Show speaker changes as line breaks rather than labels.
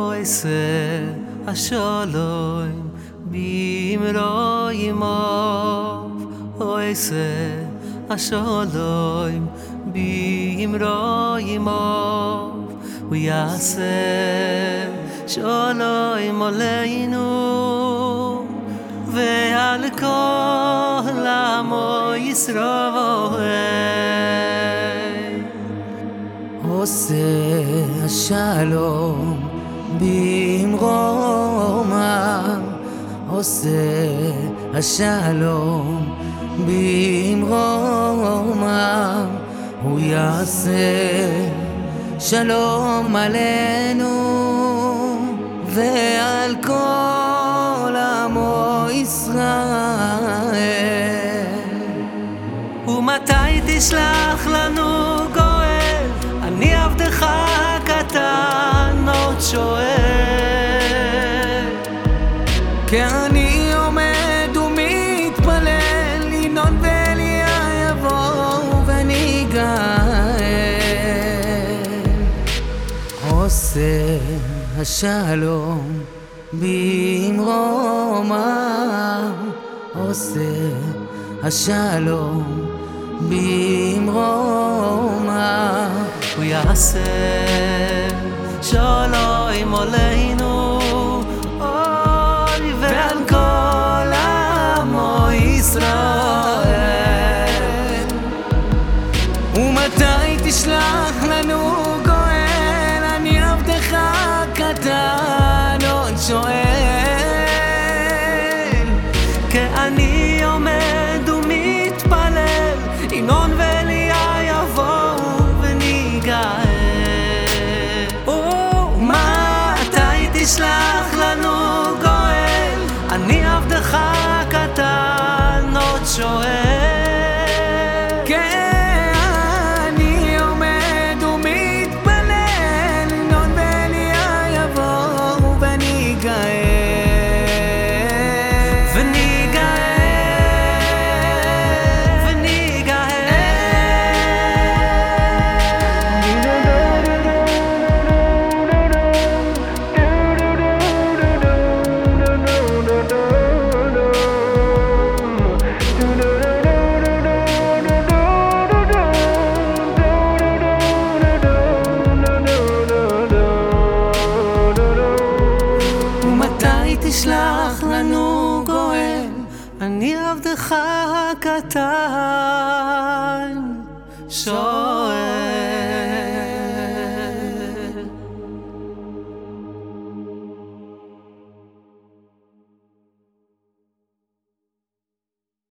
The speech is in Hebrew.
oy a sholoy bim roy mo oy a sholoy bim roy mo u yase sholoy mo leinu ve al kol mo
עושה shalom במרומם עושה השלום. במרומם הוא יעשה שלום עלינו ועל כל עמו ישראל.
ומתי תשלח לנו גואל? אני עבדך הקטן עוד שואל
כי אני עומד ומתפלל, ינון ואליה יבואו וניגאל. עושה השלום במרומם, עושה השלום במרומם.
הוא יעשה
הקטן עוד שואל.
כי אני עומד ומתפלל ינון ואליה יבואו וניגאל ומתי תשלח לנו גואל אני עבדך
תשלח לנו גואל?
אני עבדך הקטן שואל